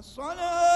الصلاة